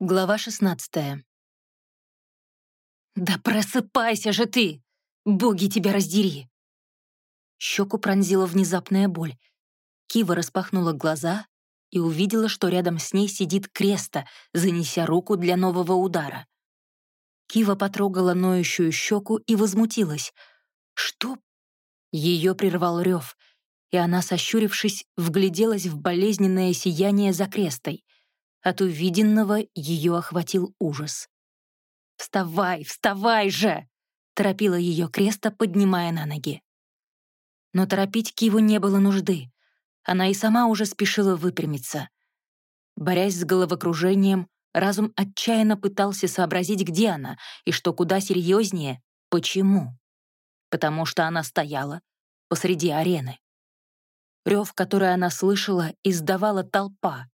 Глава 16 «Да просыпайся же ты! Боги тебя раздери!» Щеку пронзила внезапная боль. Кива распахнула глаза и увидела, что рядом с ней сидит Креста, занеся руку для нового удара. Кива потрогала ноющую щеку и возмутилась. «Что?» Ее прервал рев, и она, сощурившись, вгляделась в болезненное сияние за крестой — от увиденного ее охватил ужас. «Вставай, вставай же!» — торопила ее Креста, поднимая на ноги. Но торопить Киву не было нужды. Она и сама уже спешила выпрямиться. Борясь с головокружением, разум отчаянно пытался сообразить, где она, и что куда серьезнее, почему. Потому что она стояла посреди арены. Рев, который она слышала, издавала толпа,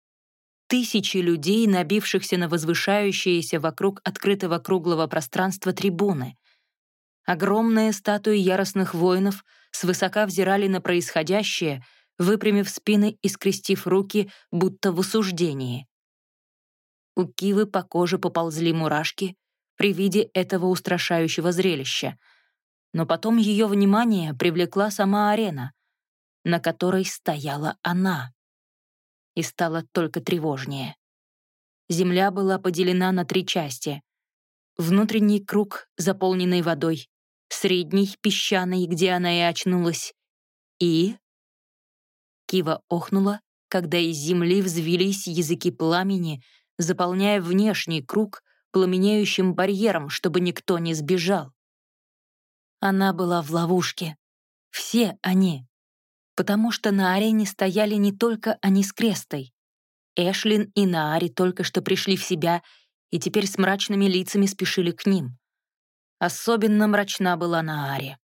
тысячи людей, набившихся на возвышающиеся вокруг открытого круглого пространства трибуны. Огромные статуи яростных воинов свысока взирали на происходящее, выпрямив спины и скрестив руки, будто в осуждении. У Кивы по коже поползли мурашки при виде этого устрашающего зрелища. Но потом ее внимание привлекла сама арена, на которой стояла она и стало только тревожнее. Земля была поделена на три части. Внутренний круг, заполненный водой, средний, песчаный, где она и очнулась, и... Кива охнула, когда из земли взвились языки пламени, заполняя внешний круг пламенеющим барьером, чтобы никто не сбежал. Она была в ловушке. Все они потому что на арене стояли не только они с Крестой. Эшлин и Наари только что пришли в себя и теперь с мрачными лицами спешили к ним. Особенно мрачна была Наари.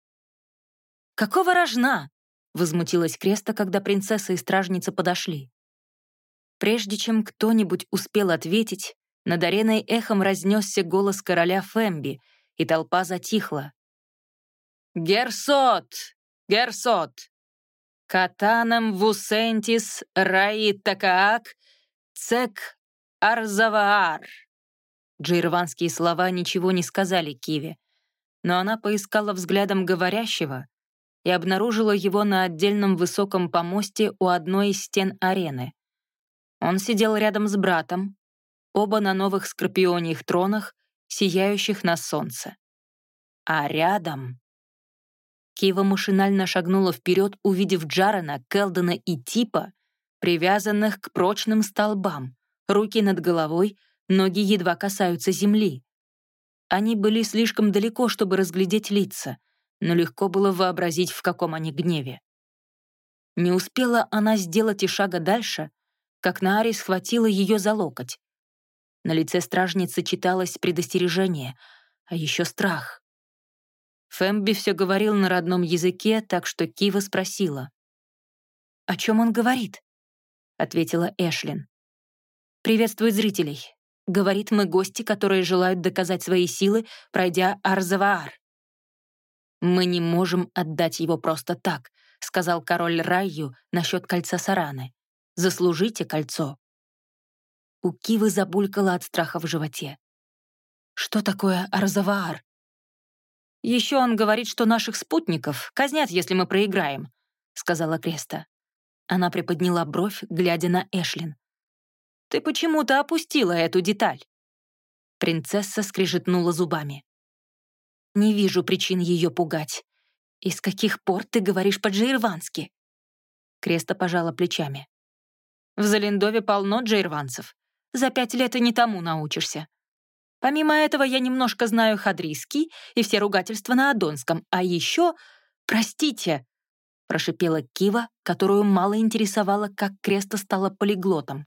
«Какого рожна?» — возмутилась Креста, когда принцесса и стражница подошли. Прежде чем кто-нибудь успел ответить, над ареной эхом разнесся голос короля Фэмби, и толпа затихла. «Герсот! Герсот! Катанам вусентис раи такаак цек арзаваар. Джейрванские слова ничего не сказали Киве, но она поискала взглядом говорящего и обнаружила его на отдельном высоком помосте у одной из стен арены. Он сидел рядом с братом, оба на новых скорпионьих тронах, сияющих на солнце. А рядом Кива машинально шагнула вперед, увидев Джарена, Келдена и Типа, привязанных к прочным столбам, руки над головой, ноги едва касаются земли. Они были слишком далеко, чтобы разглядеть лица, но легко было вообразить, в каком они гневе. Не успела она сделать и шага дальше, как Наари схватила ее за локоть. На лице стражницы читалось предостережение, а еще страх. Фэмби все говорил на родном языке, так что Кива спросила. «О чем он говорит?» — ответила Эшлин. «Приветствует зрителей. Говорит, мы гости, которые желают доказать свои силы, пройдя Арзаваар». «Мы не можем отдать его просто так», — сказал король Райю насчет кольца Сараны. «Заслужите кольцо». У Кивы забулькало от страха в животе. «Что такое Арзаваар?» Еще он говорит, что наших спутников казнят, если мы проиграем», — сказала Креста. Она приподняла бровь, глядя на Эшлин. «Ты почему-то опустила эту деталь». Принцесса скрижетнула зубами. «Не вижу причин ее пугать. Из каких пор ты говоришь по-джейрвански?» Креста пожала плечами. «В Залендове полно джейрванцев. За пять лет и не тому научишься. Помимо этого, я немножко знаю хадрийский и все ругательства на адонском, а еще... Простите!» — прошипела Кива, которую мало интересовало, как Креста стала полиглотом.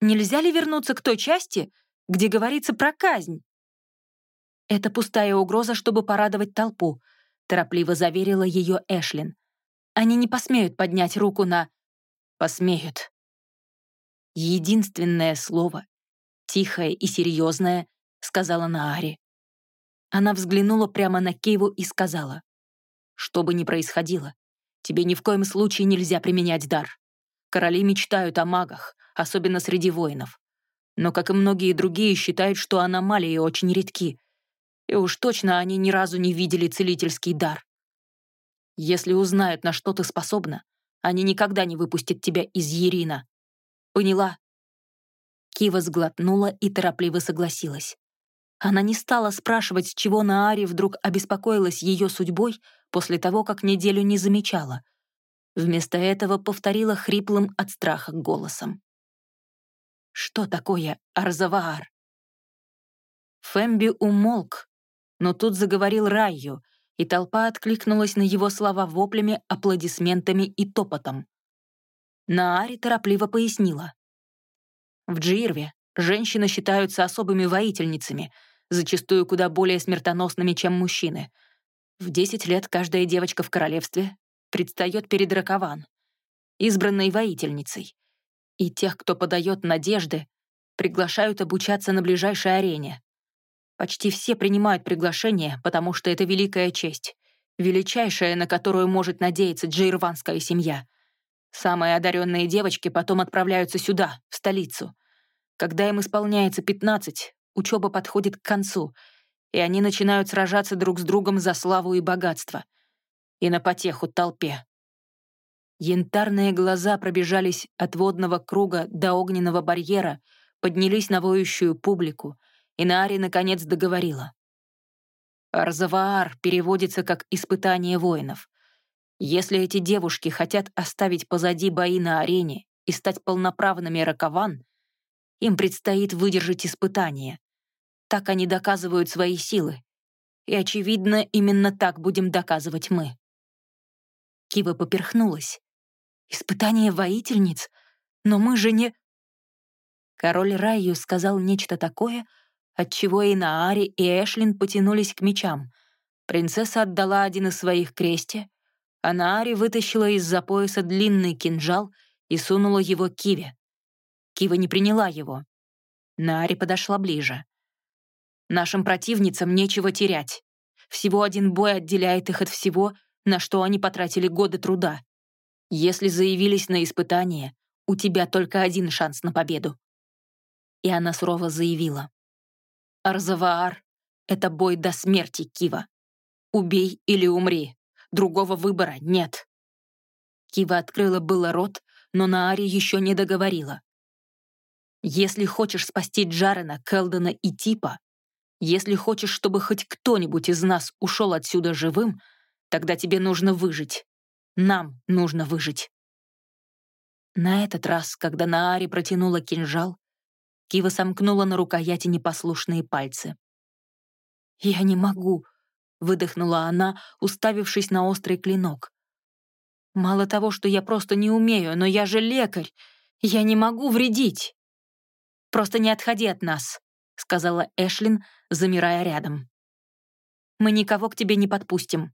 «Нельзя ли вернуться к той части, где говорится про казнь?» «Это пустая угроза, чтобы порадовать толпу», — торопливо заверила ее Эшлин. «Они не посмеют поднять руку на...» «Посмеют». Единственное слово, тихое и серьезное, — сказала Наари. Она взглянула прямо на Кейву и сказала, «Что бы ни происходило, тебе ни в коем случае нельзя применять дар. Короли мечтают о магах, особенно среди воинов. но, как и многие другие, считают, что аномалии очень редки. И уж точно они ни разу не видели целительский дар. Если узнают, на что ты способна, они никогда не выпустят тебя из Ерина. Поняла?» Кива сглотнула и торопливо согласилась. Она не стала спрашивать, с чего Наари вдруг обеспокоилась ее судьбой после того, как неделю не замечала. Вместо этого повторила хриплым от страха голосом. «Что такое Арзаваар?» Фэмби умолк, но тут заговорил Райю, и толпа откликнулась на его слова воплями, аплодисментами и топотом. Наари торопливо пояснила. В Джирве женщины считаются особыми воительницами, зачастую куда более смертоносными, чем мужчины. В 10 лет каждая девочка в королевстве предстает перед Ракован, избранной воительницей. И тех, кто подает надежды, приглашают обучаться на ближайшей арене. Почти все принимают приглашение, потому что это великая честь, величайшая, на которую может надеяться джейрванская семья. Самые одаренные девочки потом отправляются сюда, в столицу. Когда им исполняется 15, учеба подходит к концу, и они начинают сражаться друг с другом за славу и богатство. И на потеху толпе. Янтарные глаза пробежались от водного круга до огненного барьера, поднялись на воющую публику, и Наари наконец договорила. Арзаваар переводится как «испытание воинов». Если эти девушки хотят оставить позади бои на арене и стать полноправными ракован, им предстоит выдержать испытание. Так они доказывают свои силы. И, очевидно, именно так будем доказывать мы. Кива поперхнулась. «Испытание воительниц? Но мы же не...» Король Райю сказал нечто такое, отчего и Наари, и Эшлин потянулись к мечам. Принцесса отдала один из своих крести, а Наари вытащила из-за пояса длинный кинжал и сунула его Киве. Кива не приняла его. Наари подошла ближе. «Нашим противницам нечего терять. Всего один бой отделяет их от всего, на что они потратили годы труда. Если заявились на испытание, у тебя только один шанс на победу». И она сурово заявила. Арзаваар — это бой до смерти, Кива. Убей или умри. Другого выбора нет. Кива открыла было рот, но Наари еще не договорила. Если хочешь спасти Джарена, Келдена и Типа, если хочешь, чтобы хоть кто-нибудь из нас ушел отсюда живым, тогда тебе нужно выжить. Нам нужно выжить. На этот раз, когда Наари протянула кинжал, Кива сомкнула на рукояти непослушные пальцы. «Я не могу», — выдохнула она, уставившись на острый клинок. «Мало того, что я просто не умею, но я же лекарь. Я не могу вредить». «Просто не отходи от нас», — сказала Эшлин, замирая рядом. «Мы никого к тебе не подпустим».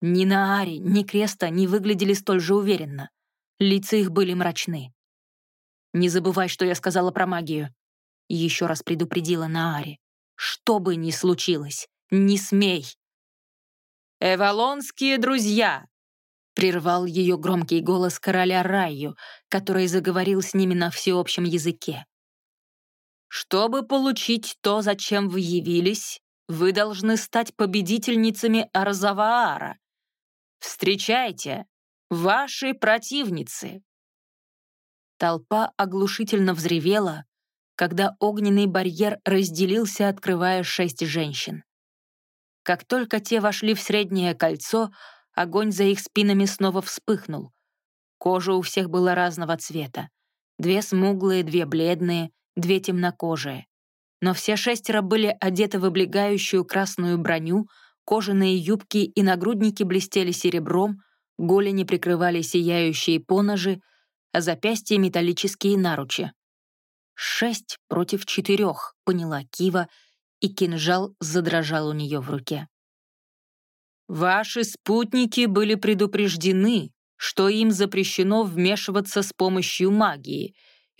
Ни Наари, ни Креста не выглядели столь же уверенно. Лица их были мрачны. Не забывай, что я сказала про магию. Еще раз предупредила Наари. Что бы ни случилось, не смей. «Эвалонские друзья!» Прервал ее громкий голос короля Раю, который заговорил с ними на всеобщем языке. «Чтобы получить то, зачем вы явились, вы должны стать победительницами Арзаваара. Встречайте, ваши противницы!» Толпа оглушительно взревела, когда огненный барьер разделился, открывая шесть женщин. Как только те вошли в среднее кольцо, огонь за их спинами снова вспыхнул. Кожа у всех была разного цвета. Две смуглые, две бледные, две темнокожие. Но все шестеро были одеты в облегающую красную броню, кожаные юбки и нагрудники блестели серебром, голени прикрывали сияющие поножи, а запястье металлические наручи. «Шесть против четырех», — поняла Кива, и кинжал задрожал у нее в руке. «Ваши спутники были предупреждены, что им запрещено вмешиваться с помощью магии,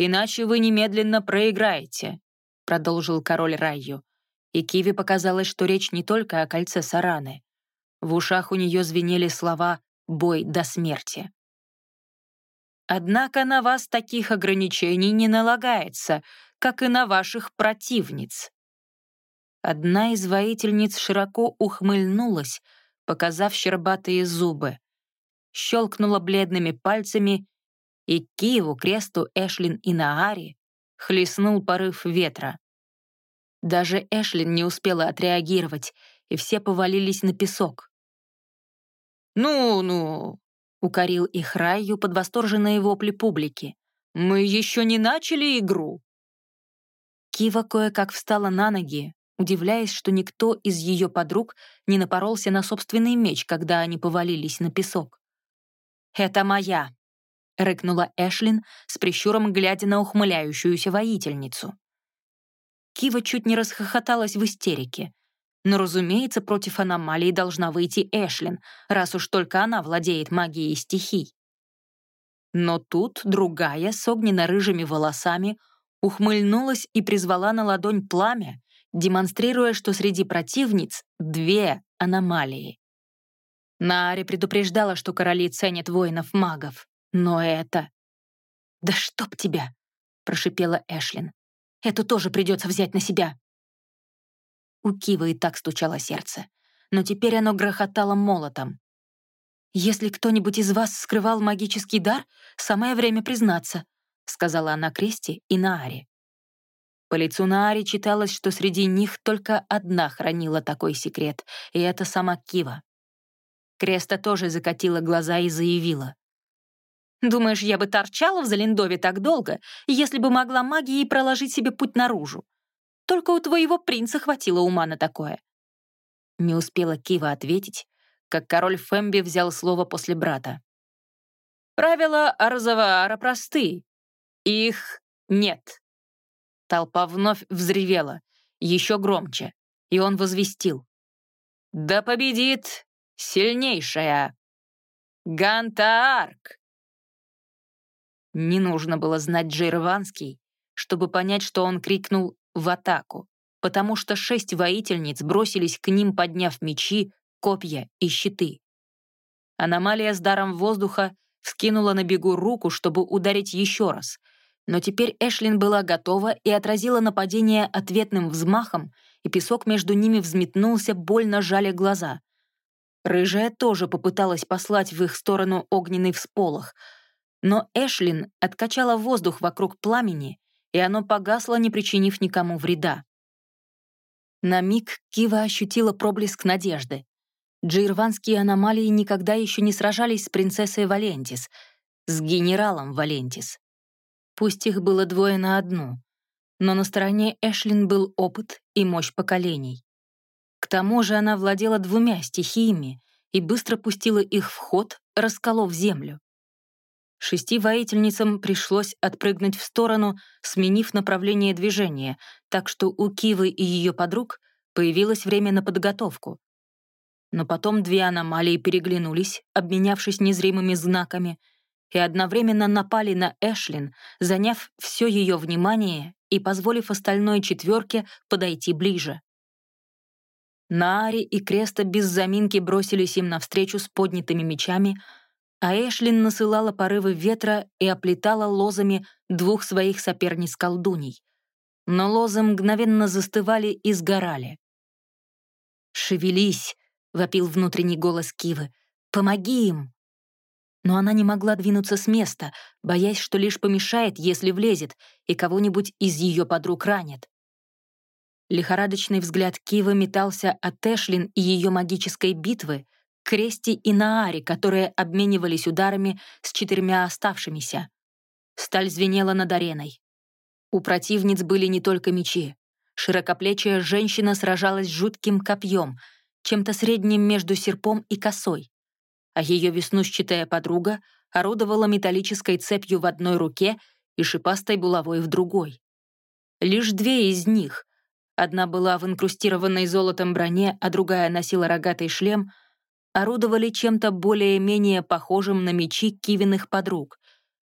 иначе вы немедленно проиграете», — продолжил король Райю. И Киви показалось, что речь не только о кольце Сараны. В ушах у нее звенели слова «бой до смерти». Однако на вас таких ограничений не налагается, как и на ваших противниц». Одна из воительниц широко ухмыльнулась, показав щербатые зубы. Щелкнула бледными пальцами, и Киеву, Кресту, Эшлин и Наари хлестнул порыв ветра. Даже Эшлин не успела отреагировать, и все повалились на песок. «Ну-ну», — укорил их Райю под восторженные вопли публики. «Мы еще не начали игру». Кива кое-как встала на ноги, удивляясь, что никто из ее подруг не напоролся на собственный меч, когда они повалились на песок. «Это моя», — рыкнула Эшлин с прищуром, глядя на ухмыляющуюся воительницу. Кива чуть не расхохоталась в истерике. Но, разумеется, против аномалии должна выйти Эшлин, раз уж только она владеет магией стихий. Но тут другая с огненно-рыжими волосами ухмыльнулась и призвала на ладонь пламя, демонстрируя, что среди противниц две аномалии. Наари предупреждала, что короли ценят воинов-магов, но это... «Да чтоб тебя!» — прошипела Эшлин. «Эту тоже придется взять на себя!» У Кивы и так стучало сердце, но теперь оно грохотало молотом. «Если кто-нибудь из вас скрывал магический дар, самое время признаться», — сказала она Крести и Нааре. По лицу Наари читалось, что среди них только одна хранила такой секрет, и это сама Кива. Креста тоже закатила глаза и заявила. «Думаешь, я бы торчала в Залиндове так долго, если бы могла магией проложить себе путь наружу? Только у твоего принца хватило ума на такое». Не успела Кива ответить, как король Фэмби взял слово после брата. «Правила Арзаваара просты. Их нет». Толпа вновь взревела, еще громче, и он возвестил. «Да победит сильнейшая! Гантаарк!» Не нужно было знать Джейрванский, чтобы понять, что он крикнул в атаку, потому что шесть воительниц бросились к ним, подняв мечи, копья и щиты. Аномалия с даром воздуха вскинула на бегу руку, чтобы ударить еще раз, но теперь Эшлин была готова и отразила нападение ответным взмахом, и песок между ними взметнулся, больно жали глаза. Рыжая тоже попыталась послать в их сторону огненный всполох, но Эшлин откачала воздух вокруг пламени, и оно погасло, не причинив никому вреда. На миг Кива ощутила проблеск надежды. Джирванские аномалии никогда еще не сражались с принцессой Валентис, с генералом Валентис. Пусть их было двое на одну, но на стороне Эшлин был опыт и мощь поколений. К тому же она владела двумя стихиями и быстро пустила их в ход, расколов землю. Шести воительницам пришлось отпрыгнуть в сторону, сменив направление движения, так что у Кивы и ее подруг появилось время на подготовку. Но потом две аномалии переглянулись, обменявшись незримыми знаками, и одновременно напали на Эшлин, заняв все ее внимание и позволив остальной четверке подойти ближе. Наари и Креста без заминки бросились им навстречу с поднятыми мечами — а Эшлин насылала порывы ветра и оплетала лозами двух своих соперниц-колдуней. Но лозы мгновенно застывали и сгорали. «Шевелись!» — вопил внутренний голос Кивы. «Помоги им!» Но она не могла двинуться с места, боясь, что лишь помешает, если влезет, и кого-нибудь из ее подруг ранит. Лихорадочный взгляд Кивы метался от Эшлин и ее магической битвы — Крести и Наари, которые обменивались ударами с четырьмя оставшимися. Сталь звенела над ареной. У противниц были не только мечи. Широкоплечая женщина сражалась жутким копьем, чем-то средним между серпом и косой. А ее веснущатая подруга орудовала металлической цепью в одной руке и шипастой булавой в другой. Лишь две из них, одна была в инкрустированной золотом броне, а другая носила рогатый шлем — орудовали чем-то более-менее похожим на мечи Кивиных подруг.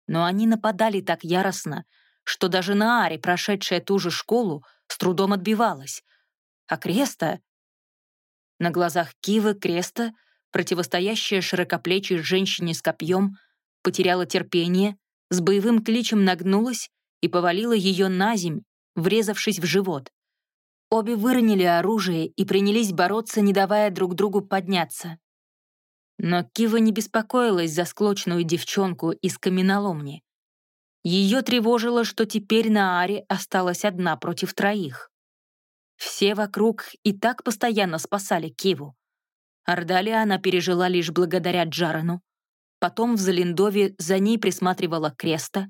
Но они нападали так яростно, что даже Наари, прошедшая ту же школу, с трудом отбивалась. А Креста... На глазах Кивы Креста, противостоящая широкоплечей женщине с копьем, потеряла терпение, с боевым кличем нагнулась и повалила ее на земь, врезавшись в живот. Обе выронили оружие и принялись бороться, не давая друг другу подняться. Но Кива не беспокоилась за склочную девчонку из каменоломни. Ее тревожило, что теперь на Аре осталась одна против троих. Все вокруг и так постоянно спасали Киву. Ордалия она пережила лишь благодаря Джарану. Потом в Залиндове за ней присматривала Креста.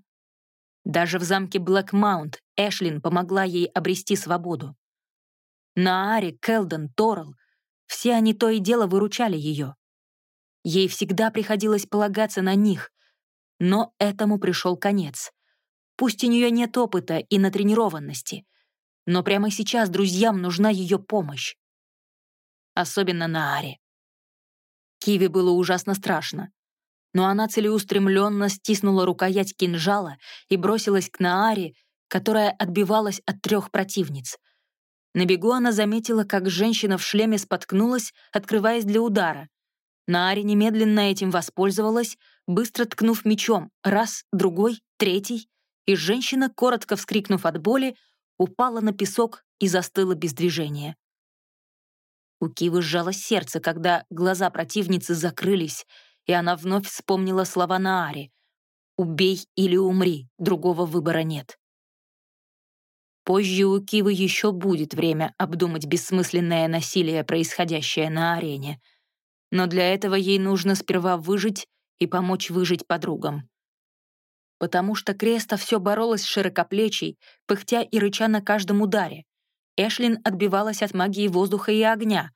Даже в замке Блэкмаунт Эшлин помогла ей обрести свободу. Наари, Келден, Торл — все они то и дело выручали ее. Ей всегда приходилось полагаться на них, но этому пришел конец. Пусть у нее нет опыта и натренированности, но прямо сейчас друзьям нужна ее помощь. Особенно на Аре. Киви было ужасно страшно но она целеустремленно стиснула рукоять кинжала и бросилась к Нааре, которая отбивалась от трех противниц. На бегу она заметила, как женщина в шлеме споткнулась, открываясь для удара. Нааре немедленно этим воспользовалась, быстро ткнув мечом, раз, другой, третий, и женщина, коротко вскрикнув от боли, упала на песок и застыла без движения. У Кивы сжалось сердце, когда глаза противницы закрылись, и она вновь вспомнила слова Наари «Убей или умри, другого выбора нет». Позже у Кивы еще будет время обдумать бессмысленное насилие, происходящее на арене. Но для этого ей нужно сперва выжить и помочь выжить подругам. Потому что Креста все боролась с широкоплечей, пыхтя и рыча на каждом ударе. Эшлин отбивалась от магии воздуха и огня,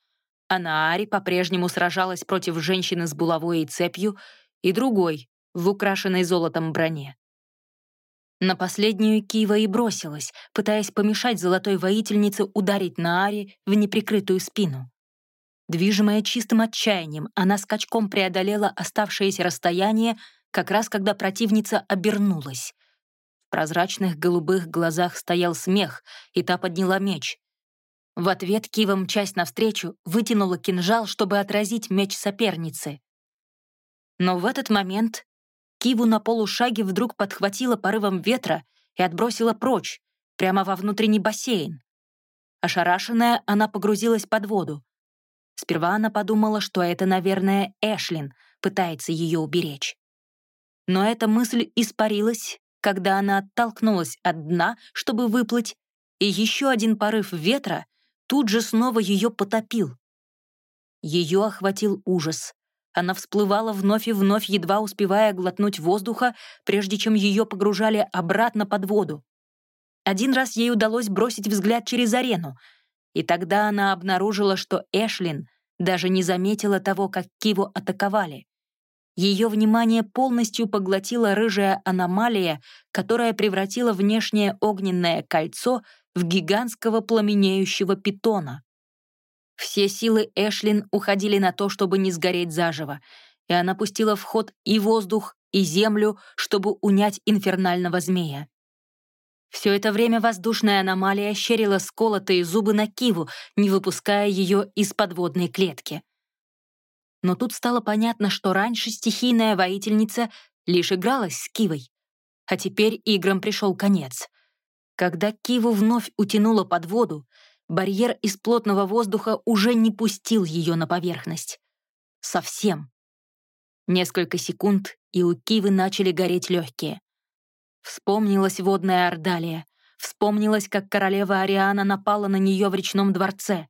а Наари по-прежнему сражалась против женщины с булавой и цепью и другой, в украшенной золотом броне. На последнюю Кива и бросилась, пытаясь помешать золотой воительнице ударить Наари в неприкрытую спину. Движимая чистым отчаянием, она скачком преодолела оставшееся расстояние, как раз когда противница обернулась. В прозрачных голубых глазах стоял смех, и та подняла меч. В ответ Кива, мчась навстречу, вытянула кинжал, чтобы отразить меч соперницы. Но в этот момент Киву на полушаге вдруг подхватила порывом ветра и отбросила прочь, прямо во внутренний бассейн. Ошарашенная, она погрузилась под воду. Сперва она подумала, что это, наверное, Эшлин пытается ее уберечь. Но эта мысль испарилась, когда она оттолкнулась от дна, чтобы выплыть, и еще один порыв ветра тут же снова ее потопил. Ее охватил ужас. Она всплывала вновь и вновь, едва успевая глотнуть воздуха, прежде чем ее погружали обратно под воду. Один раз ей удалось бросить взгляд через арену, и тогда она обнаружила, что Эшлин даже не заметила того, как Киву атаковали. Ее внимание полностью поглотила рыжая аномалия, которая превратила внешнее огненное кольцо в гигантского пламенеющего питона. Все силы Эшлин уходили на то, чтобы не сгореть заживо, и она пустила в ход и воздух, и землю, чтобы унять инфернального змея. Все это время воздушная аномалия щерила сколотые зубы на Киву, не выпуская ее из подводной клетки. Но тут стало понятно, что раньше стихийная воительница лишь игралась с Кивой, а теперь играм пришел конец. Когда Киву вновь утянуло под воду, барьер из плотного воздуха уже не пустил ее на поверхность. Совсем. Несколько секунд, и у Кивы начали гореть легкие. Вспомнилась водная Ордалия. Вспомнилась, как королева Ариана напала на нее в речном дворце.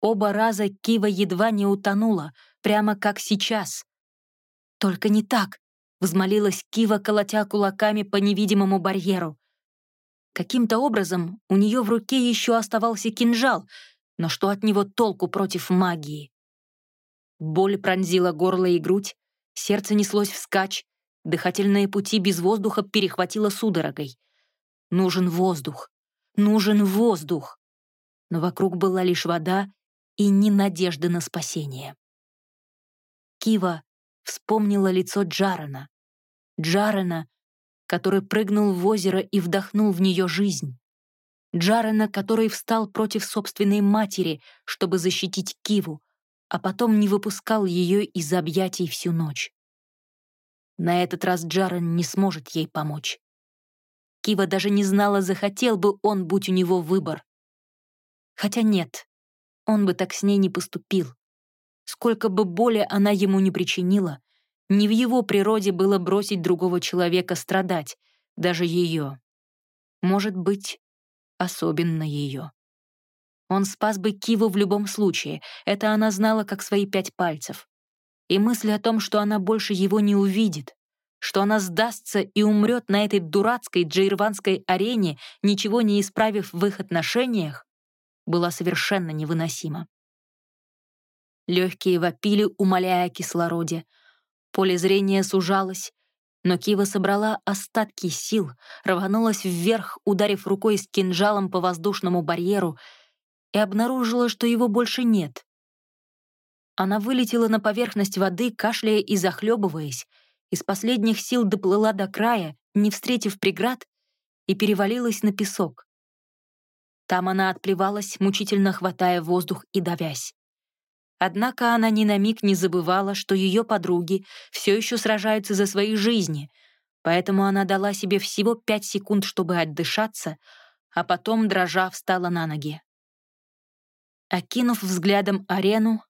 Оба раза Кива едва не утонула, прямо как сейчас. «Только не так!» — взмолилась Кива, колотя кулаками по невидимому барьеру. Каким-то образом у нее в руке еще оставался кинжал, но что от него толку против магии? Боль пронзила горло и грудь, сердце неслось вскачь, дыхательные пути без воздуха перехватило судорогой. Нужен воздух, нужен воздух. Но вокруг была лишь вода и ни надежды на спасение. Кива вспомнила лицо Джарена. Джарена, который прыгнул в озеро и вдохнул в нее жизнь. Джарена, который встал против собственной матери, чтобы защитить Киву, а потом не выпускал ее из объятий всю ночь. На этот раз Джарен не сможет ей помочь. Кива даже не знала, захотел бы он, будь у него выбор. Хотя нет, он бы так с ней не поступил. Сколько бы боли она ему не причинила, не в его природе было бросить другого человека страдать, даже ее. Может быть, особенно ее. Он спас бы Киву в любом случае, это она знала как свои пять пальцев. И мысль о том, что она больше его не увидит, что она сдастся и умрет на этой дурацкой джейрванской арене, ничего не исправив в их отношениях, была совершенно невыносима. Легкие вопили, умоляя о кислороде. Поле зрения сужалось, но Кива собрала остатки сил, рванулась вверх, ударив рукой с кинжалом по воздушному барьеру, и обнаружила, что его больше нет. Она вылетела на поверхность воды, кашляя и захлебываясь, из последних сил доплыла до края, не встретив преград, и перевалилась на песок. Там она отплевалась, мучительно хватая воздух и давясь. Однако она ни на миг не забывала, что ее подруги все еще сражаются за свои жизни, поэтому она дала себе всего пять секунд, чтобы отдышаться, а потом, дрожа, встала на ноги. Окинув взглядом арену,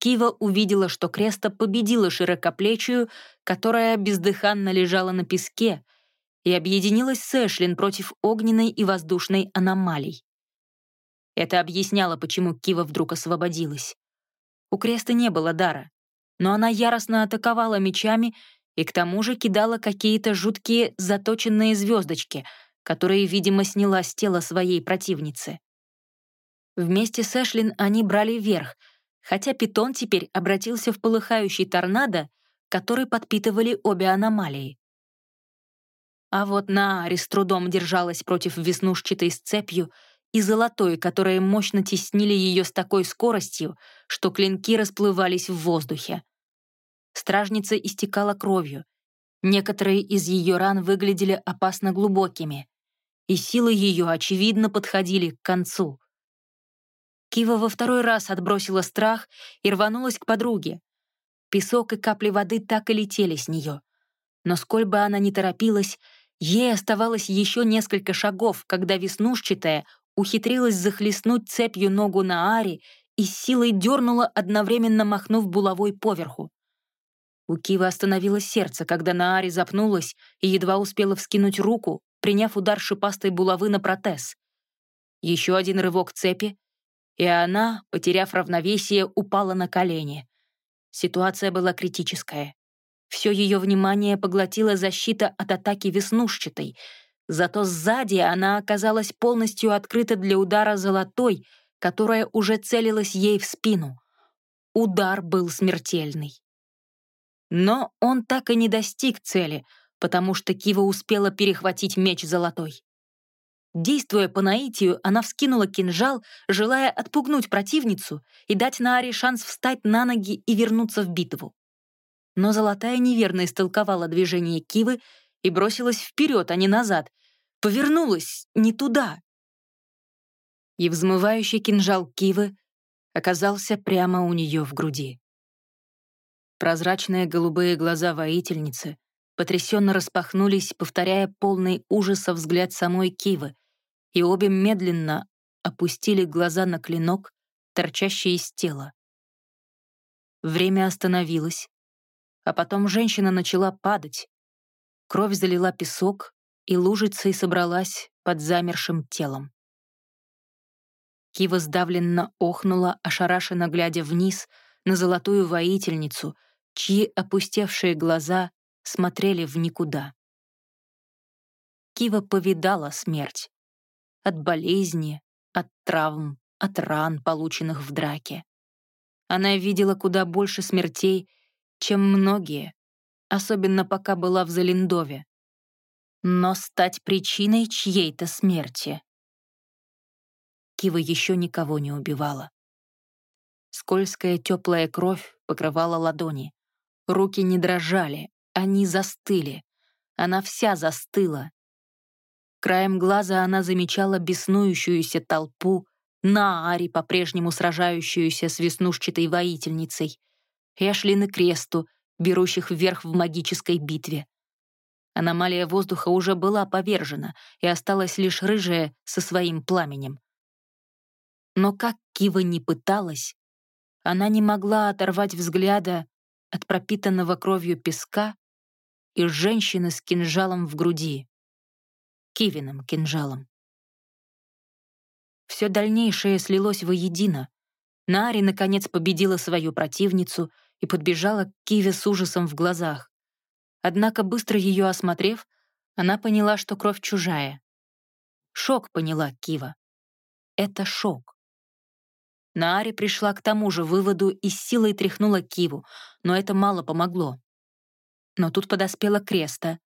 Кива увидела, что Креста победила широкоплечую, которая бездыханно лежала на песке, и объединилась с Эшлин против огненной и воздушной аномалий. Это объясняло, почему Кива вдруг освободилась. У Креста не было дара, но она яростно атаковала мечами и к тому же кидала какие-то жуткие заточенные звездочки, которые, видимо, сняла с тела своей противницы. Вместе с Эшлин они брали верх — хотя питон теперь обратился в полыхающий торнадо, который подпитывали обе аномалии. А вот Наари с трудом держалась против веснушчатой с цепью и золотой, которые мощно теснили ее с такой скоростью, что клинки расплывались в воздухе. Стражница истекала кровью. Некоторые из ее ран выглядели опасно глубокими, и силы ее, очевидно, подходили к концу. Кива во второй раз отбросила страх и рванулась к подруге. Песок и капли воды так и летели с нее. Но сколь бы она ни торопилась, ей оставалось еще несколько шагов, когда веснушчатая ухитрилась захлестнуть цепью ногу на Ари и силой дернула, одновременно махнув булавой поверху. У Кивы остановилось сердце, когда Наари запнулась и едва успела вскинуть руку, приняв удар шипастой булавы на протез. Еще один рывок цепи, и она, потеряв равновесие, упала на колени. Ситуация была критическая. Все ее внимание поглотила защита от атаки веснушчатой, зато сзади она оказалась полностью открыта для удара золотой, которая уже целилась ей в спину. Удар был смертельный. Но он так и не достиг цели, потому что Кива успела перехватить меч золотой. Действуя по наитию, она вскинула кинжал, желая отпугнуть противницу и дать Нааре шанс встать на ноги и вернуться в битву. Но Золотая неверно истолковала движение Кивы и бросилась вперед, а не назад. Повернулась не туда. И взмывающий кинжал Кивы оказался прямо у нее в груди. Прозрачные голубые глаза воительницы потрясенно распахнулись, повторяя полный ужаса взгляд самой Кивы, и обе медленно опустили глаза на клинок, торчащий из тела. Время остановилось, а потом женщина начала падать. Кровь залила песок, и лужицей собралась под замершим телом. Кива сдавленно охнула, ошарашенно глядя вниз на золотую воительницу, чьи опустевшие глаза смотрели в никуда. Кива повидала смерть. От болезни, от травм, от ран, полученных в драке. Она видела куда больше смертей, чем многие, особенно пока была в Залиндове. Но стать причиной чьей-то смерти. Кива еще никого не убивала. Скользкая теплая кровь покрывала ладони. Руки не дрожали, они застыли. Она вся застыла. Краем глаза она замечала беснующуюся толпу, на Ари, по-прежнему сражающуюся с веснушчатой воительницей, Эшлин и Кресту, берущих вверх в магической битве. Аномалия воздуха уже была повержена, и осталась лишь рыжая со своим пламенем. Но как Кива не пыталась, она не могла оторвать взгляда от пропитанного кровью песка и женщины с кинжалом в груди. Кивиным кинжалом. Все дальнейшее слилось воедино. Нари, наконец, победила свою противницу и подбежала к Киве с ужасом в глазах. Однако, быстро ее осмотрев, она поняла, что кровь чужая. Шок поняла Кива. Это шок. Наари пришла к тому же выводу и силой тряхнула Киву, но это мало помогло. Но тут подоспела Креста,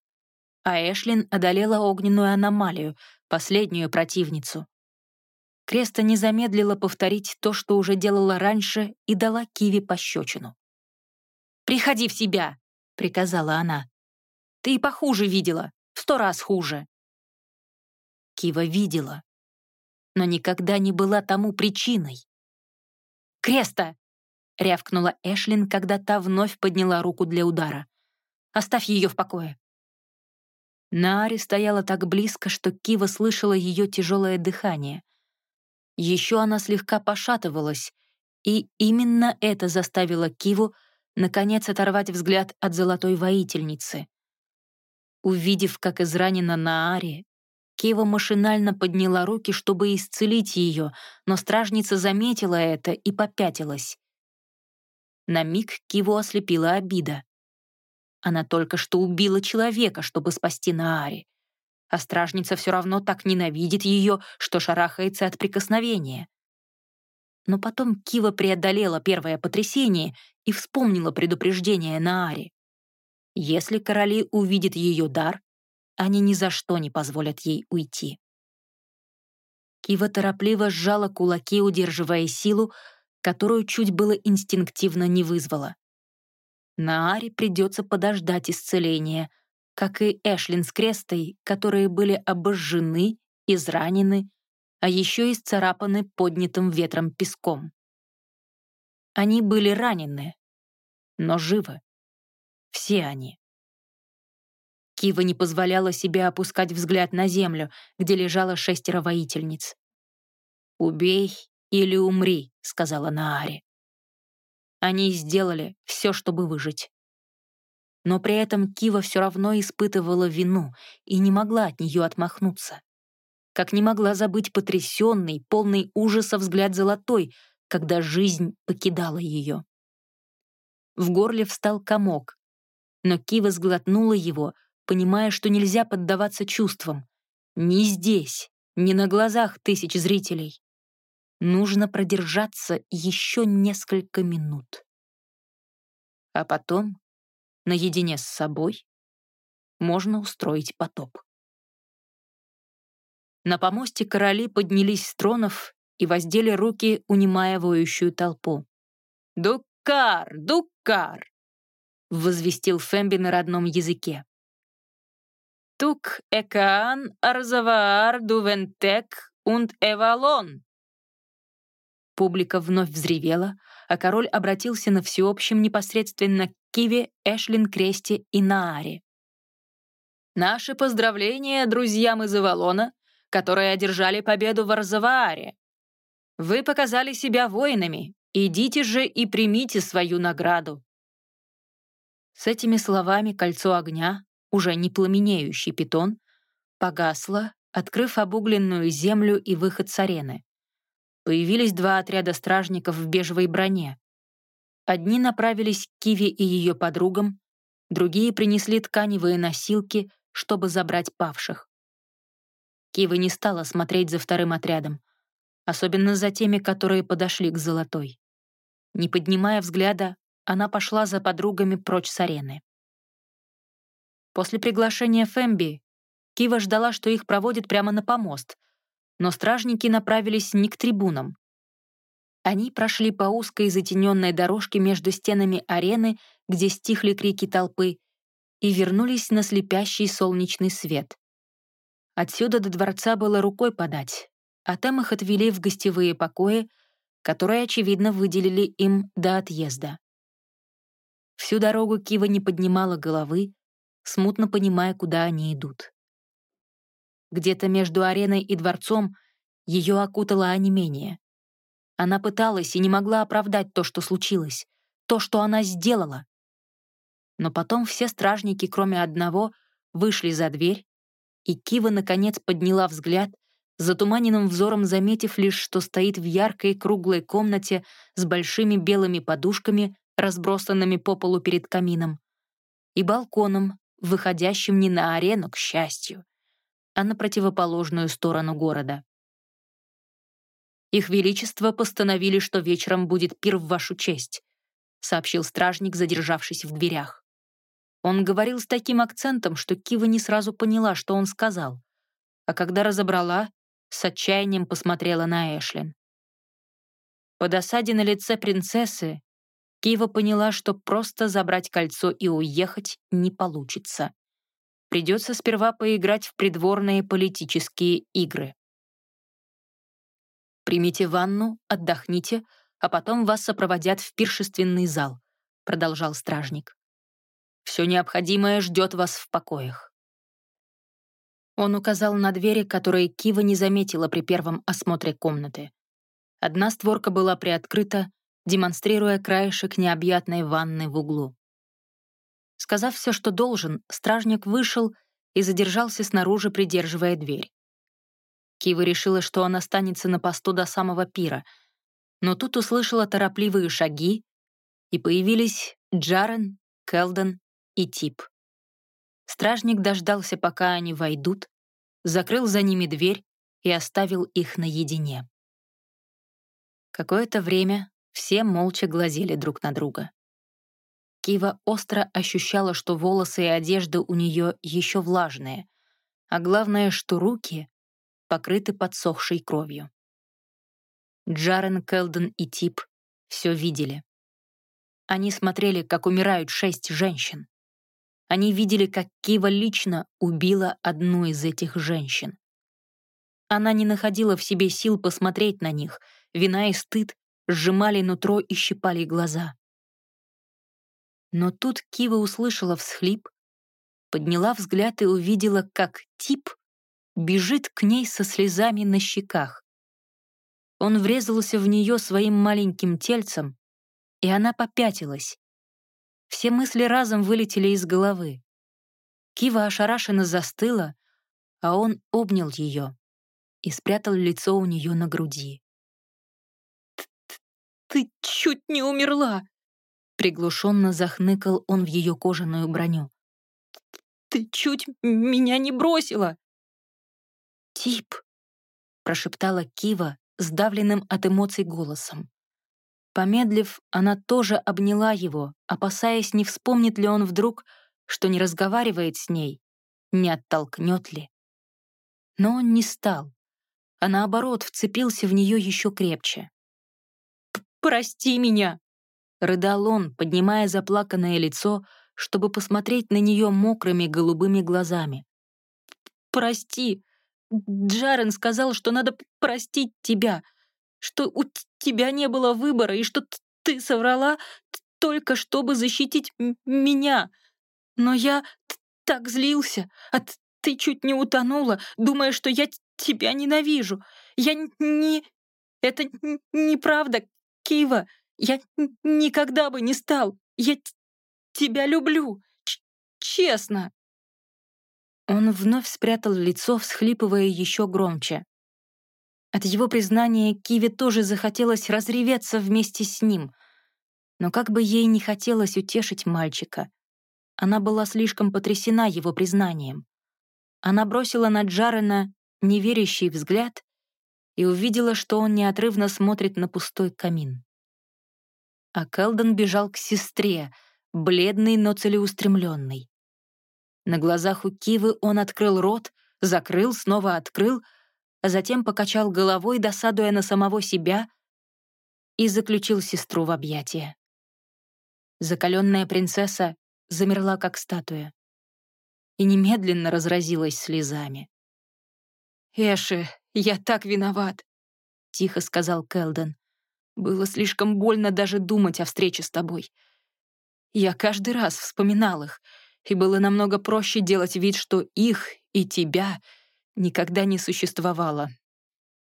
а Эшлин одолела огненную аномалию, последнюю противницу. Креста не замедлила повторить то, что уже делала раньше, и дала Киви пощечину. «Приходи в себя!» — приказала она. «Ты и похуже видела, в сто раз хуже». Кива видела, но никогда не была тому причиной. «Креста!» — рявкнула Эшлин, когда та вновь подняла руку для удара. «Оставь ее в покое». Наари стояла так близко, что Кива слышала ее тяжелое дыхание. Еще она слегка пошатывалась, и именно это заставило Киву наконец оторвать взгляд от золотой воительницы. Увидев, как изранена Наари, Кива машинально подняла руки, чтобы исцелить ее, но стражница заметила это и попятилась. На миг Киву ослепила обида. Она только что убила человека, чтобы спасти Наари. А стражница все равно так ненавидит ее, что шарахается от прикосновения. Но потом Кива преодолела первое потрясение и вспомнила предупреждение Наари. Если короли увидят ее дар, они ни за что не позволят ей уйти. Кива торопливо сжала кулаки, удерживая силу, которую чуть было инстинктивно не вызвала. Нааре придется подождать исцеления, как и Эшлин с Крестой, которые были обожжены, изранены, а еще и сцарапаны поднятым ветром песком. Они были ранены, но живы. Все они. Кива не позволяла себе опускать взгляд на землю, где лежало шестеро воительниц. «Убей или умри», — сказала Наари. Они сделали все, чтобы выжить. Но при этом Кива все равно испытывала вину и не могла от нее отмахнуться. Как не могла забыть потрясенный, полный ужаса взгляд золотой, когда жизнь покидала ее. В горле встал комок, но Кива сглотнула его, понимая, что нельзя поддаваться чувствам. Ни здесь, ни на глазах тысяч зрителей. Нужно продержаться еще несколько минут. А потом, наедине с собой, можно устроить потоп. На помосте короли поднялись с тронов и воздели руки, унимая воющую толпу. «Дуккар! Дуккар!» — возвестил Фемби на родном языке. «Тук экаан арзаваар дувентек унд эвалон!» Публика вновь взревела, а король обратился на всеобщем непосредственно к Киве, Эшлин, Кресте и Нааре. «Наши поздравления друзьям из Эвалона, которые одержали победу в Арзавааре. Вы показали себя воинами, идите же и примите свою награду». С этими словами кольцо огня, уже не пламенеющий питон, погасло, открыв обугленную землю и выход с арены. Появились два отряда стражников в бежевой броне. Одни направились к Киве и ее подругам, другие принесли тканевые носилки, чтобы забрать павших. Кива не стала смотреть за вторым отрядом, особенно за теми, которые подошли к Золотой. Не поднимая взгляда, она пошла за подругами прочь с арены. После приглашения Фэмби Кива ждала, что их проводят прямо на помост, но стражники направились не к трибунам. Они прошли по узкой затененной дорожке между стенами арены, где стихли крики толпы, и вернулись на слепящий солнечный свет. Отсюда до дворца было рукой подать, а там их отвели в гостевые покои, которые, очевидно, выделили им до отъезда. Всю дорогу Кива не поднимала головы, смутно понимая, куда они идут. Где-то между ареной и дворцом ее окутало онемение. Она пыталась и не могла оправдать то, что случилось, то, что она сделала. Но потом все стражники, кроме одного, вышли за дверь, и Кива, наконец, подняла взгляд, затуманенным взором заметив лишь, что стоит в яркой круглой комнате с большими белыми подушками, разбросанными по полу перед камином, и балконом, выходящим не на арену, к счастью, а на противоположную сторону города. «Их Величество постановили, что вечером будет пир в вашу честь», сообщил стражник, задержавшись в дверях. Он говорил с таким акцентом, что Кива не сразу поняла, что он сказал, а когда разобрала, с отчаянием посмотрела на Эшлин. По досаде на лице принцессы Кива поняла, что просто забрать кольцо и уехать не получится. Придется сперва поиграть в придворные политические игры. «Примите ванну, отдохните, а потом вас сопроводят в пиршественный зал», — продолжал стражник. «Все необходимое ждет вас в покоях». Он указал на двери, которые Кива не заметила при первом осмотре комнаты. Одна створка была приоткрыта, демонстрируя краешек необъятной ванны в углу. Сказав все, что должен, стражник вышел и задержался снаружи, придерживая дверь. Кива решила, что он останется на посту до самого пира, но тут услышала торопливые шаги, и появились Джарен, Келден и Тип. Стражник дождался, пока они войдут, закрыл за ними дверь и оставил их наедине. Какое-то время все молча глазели друг на друга. Кива остро ощущала, что волосы и одежда у нее еще влажные, а главное, что руки покрыты подсохшей кровью. Джарен, Келден и Тип все видели. Они смотрели, как умирают шесть женщин. Они видели, как Кива лично убила одну из этих женщин. Она не находила в себе сил посмотреть на них, вина и стыд сжимали нутро и щипали глаза. Но тут Кива услышала всхлип, подняла взгляд и увидела, как тип бежит к ней со слезами на щеках. Он врезался в нее своим маленьким тельцем, и она попятилась. Все мысли разом вылетели из головы. Кива ошарашенно застыла, а он обнял ее и спрятал лицо у нее на груди. «Ты чуть не умерла!» Приглушенно захныкал он в ее кожаную броню. «Ты чуть меня не бросила!» «Тип!» — прошептала Кива сдавленным от эмоций голосом. Помедлив, она тоже обняла его, опасаясь, не вспомнит ли он вдруг, что не разговаривает с ней, не оттолкнет ли. Но он не стал, а наоборот вцепился в нее еще крепче. «Прости меня!» — рыдал он, поднимая заплаканное лицо, чтобы посмотреть на нее мокрыми голубыми глазами. «Прости! Джарен сказал, что надо простить тебя, что у тебя не было выбора и что ты соврала только чтобы защитить меня. Но я так злился, а ты чуть не утонула, думая, что я тебя ненавижу. Я не... Это неправда, Кива, я никогда бы не стал. Я тебя люблю. Ч честно. Он вновь спрятал лицо, всхлипывая еще громче. От его признания Киве тоже захотелось разреветься вместе с ним. Но как бы ей не хотелось утешить мальчика, она была слишком потрясена его признанием. Она бросила на Джарена неверящий взгляд и увидела, что он неотрывно смотрит на пустой камин. А Келден бежал к сестре, бледный, но целеустремленный. На глазах у Кивы он открыл рот, закрыл, снова открыл, а затем покачал головой, досадуя на самого себя, и заключил сестру в объятия. Закаленная принцесса замерла, как статуя, и немедленно разразилась слезами. «Эши, я так виноват», — тихо сказал Келден. «Было слишком больно даже думать о встрече с тобой. Я каждый раз вспоминал их. И было намного проще делать вид, что их и тебя никогда не существовало.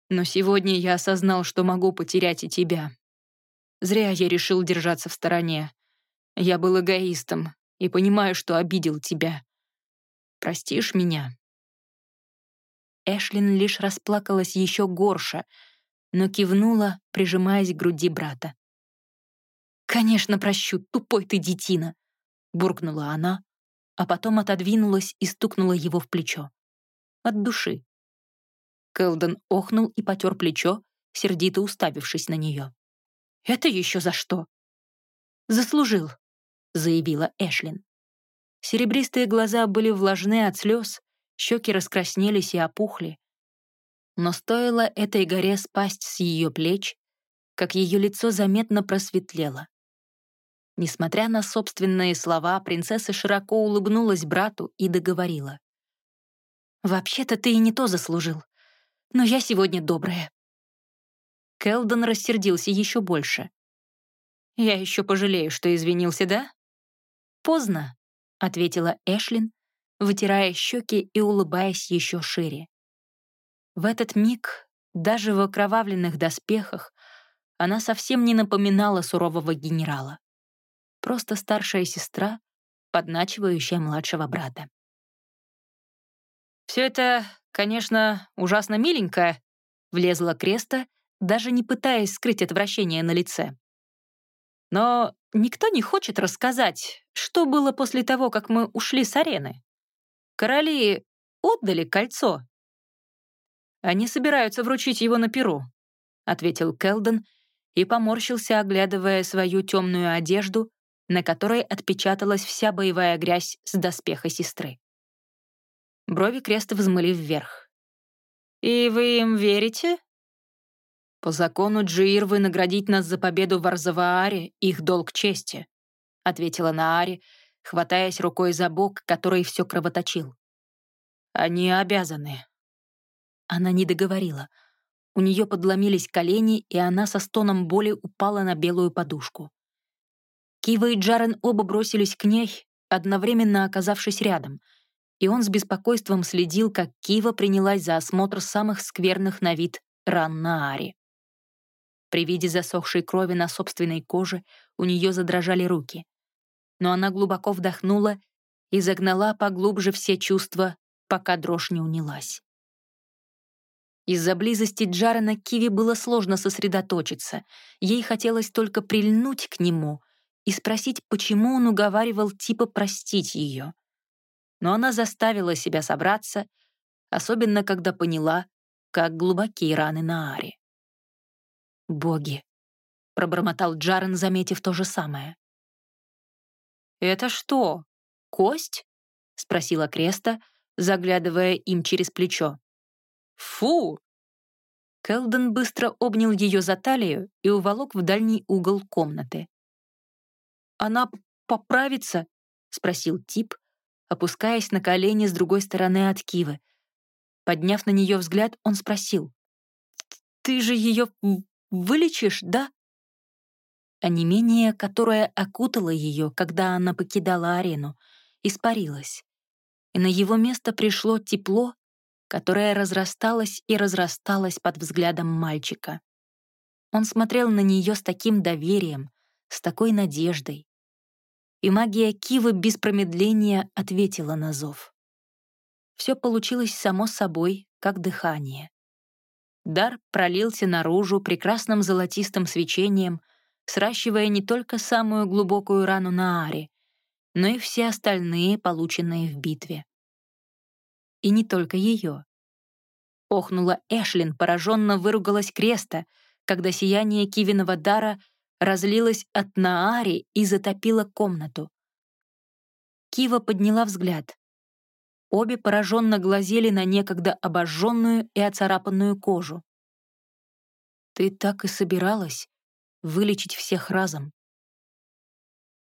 Но сегодня я осознал, что могу потерять и тебя. Зря я решил держаться в стороне. Я был эгоистом и понимаю, что обидел тебя. Простишь меня?» Эшлин лишь расплакалась еще горше, но кивнула, прижимаясь к груди брата. «Конечно прощу, тупой ты детина!» — буркнула она, а потом отодвинулась и стукнула его в плечо. От души. Кэлден охнул и потер плечо, сердито уставившись на нее. «Это еще за что?» «Заслужил», — заявила Эшлин. Серебристые глаза были влажны от слез, щеки раскраснелись и опухли. Но стоило этой горе спасть с ее плеч, как ее лицо заметно просветлело. Несмотря на собственные слова, принцесса широко улыбнулась брату и договорила. «Вообще-то ты и не то заслужил, но я сегодня добрая». Келдон рассердился еще больше. «Я еще пожалею, что извинился, да?» «Поздно», — ответила Эшлин, вытирая щеки и улыбаясь еще шире. В этот миг, даже в окровавленных доспехах, она совсем не напоминала сурового генерала просто старшая сестра, подначивающая младшего брата. «Все это, конечно, ужасно миленько», — влезла Креста, даже не пытаясь скрыть отвращение на лице. «Но никто не хочет рассказать, что было после того, как мы ушли с арены. Короли отдали кольцо». «Они собираются вручить его на Перу», — ответил Келден и поморщился, оглядывая свою темную одежду, на которой отпечаталась вся боевая грязь с доспеха сестры. Брови креста взмыли вверх. «И вы им верите?» «По закону Джиир наградить нас за победу в Арзавааре — их долг чести», — ответила Наари, хватаясь рукой за бок, который все кровоточил. «Они обязаны». Она не договорила. У нее подломились колени, и она со стоном боли упала на белую подушку. Кива и Джарен оба бросились к ней, одновременно оказавшись рядом, и он с беспокойством следил, как Кива принялась за осмотр самых скверных на вид ран на Аре. При виде засохшей крови на собственной коже у нее задрожали руки. Но она глубоко вдохнула и загнала поглубже все чувства, пока дрожь не унялась. Из-за близости Джарена Киви было сложно сосредоточиться. Ей хотелось только прильнуть к нему, и спросить, почему он уговаривал типа простить ее. Но она заставила себя собраться, особенно когда поняла, как глубокие раны на Аре. «Боги!» — пробормотал Джарен, заметив то же самое. «Это что, кость?» — спросила Креста, заглядывая им через плечо. «Фу!» Келден быстро обнял ее за талию и уволок в дальний угол комнаты. «Она поправится?» — спросил тип, опускаясь на колени с другой стороны от Кивы. Подняв на нее взгляд, он спросил. «Ты же ее вылечишь, да?» Менее, которое окутало ее, когда она покидала арену, испарилось. И на его место пришло тепло, которое разрасталось и разрасталось под взглядом мальчика. Он смотрел на нее с таким доверием, с такой надеждой, и магия Кивы без промедления ответила на зов. Все получилось само собой, как дыхание. Дар пролился наружу прекрасным золотистым свечением, сращивая не только самую глубокую рану на Аре, но и все остальные, полученные в битве. И не только ее. Охнула Эшлин, пораженно выругалась креста, когда сияние Кивиного дара разлилась от Наари и затопила комнату. Кива подняла взгляд. Обе пораженно глазели на некогда обожженную и оцарапанную кожу. «Ты так и собиралась вылечить всех разом?»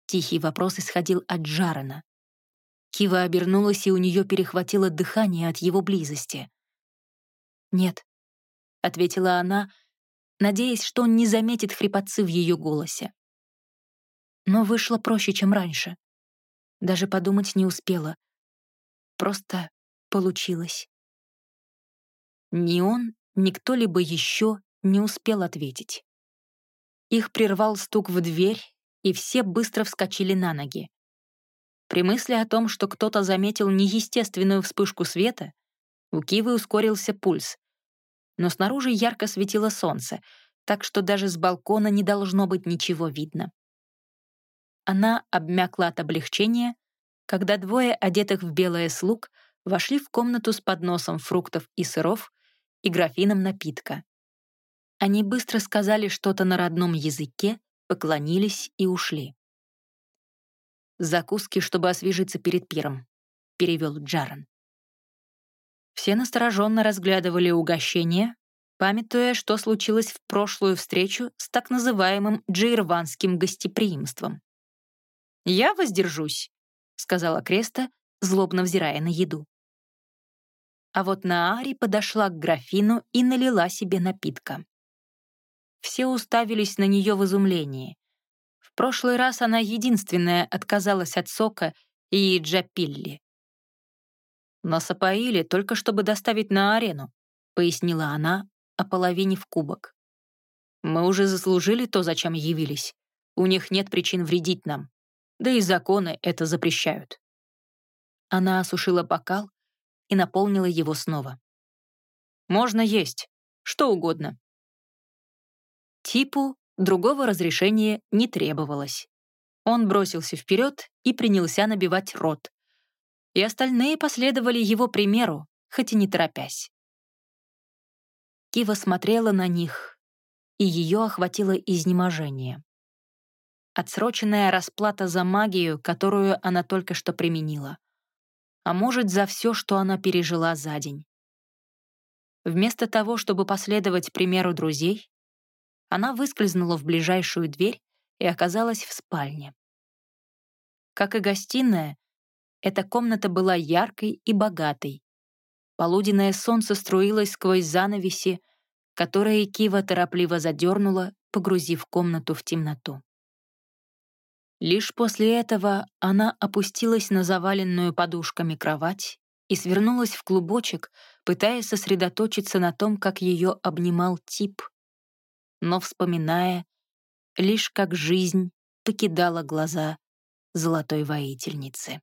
Тихий вопрос исходил от Джарена. Кива обернулась, и у нее перехватило дыхание от его близости. «Нет», — ответила она, — надеясь, что он не заметит хрипотцы в ее голосе. Но вышло проще, чем раньше. Даже подумать не успела. Просто получилось. Ни он, ни кто-либо еще не успел ответить. Их прервал стук в дверь, и все быстро вскочили на ноги. При мысли о том, что кто-то заметил неестественную вспышку света, у Кивы ускорился пульс. Но снаружи ярко светило солнце, так что даже с балкона не должно быть ничего видно. Она обмякла от облегчения, когда двое одетых в белое слуг вошли в комнату с подносом фруктов и сыров и графином напитка. Они быстро сказали что-то на родном языке, поклонились и ушли. «Закуски, чтобы освежиться перед пиром», — перевел Джаран. Все настороженно разглядывали угощение, памятуя, что случилось в прошлую встречу с так называемым джейрванским гостеприимством. «Я воздержусь», — сказала Креста, злобно взирая на еду. А вот Наари подошла к графину и налила себе напитка. Все уставились на нее в изумлении. В прошлый раз она единственная отказалась от сока и джапилли. «Нас опоили только чтобы доставить на арену», — пояснила она, ополовинив кубок. «Мы уже заслужили то, зачем явились. У них нет причин вредить нам. Да и законы это запрещают». Она осушила бокал и наполнила его снова. «Можно есть. Что угодно. Типу другого разрешения не требовалось. Он бросился вперед и принялся набивать рот. И остальные последовали его примеру, хоть и не торопясь. Кива смотрела на них, и ее охватило изнеможение. Отсроченная расплата за магию, которую она только что применила. А может, за все, что она пережила за день. Вместо того, чтобы последовать примеру друзей, она выскользнула в ближайшую дверь и оказалась в спальне. Как и гостиная, эта комната была яркой и богатой. Полуденное солнце струилось сквозь занавеси, которые Кива торопливо задернула, погрузив комнату в темноту. Лишь после этого она опустилась на заваленную подушками кровать и свернулась в клубочек, пытаясь сосредоточиться на том, как ее обнимал тип — но вспоминая, лишь как жизнь покидала глаза золотой воительницы.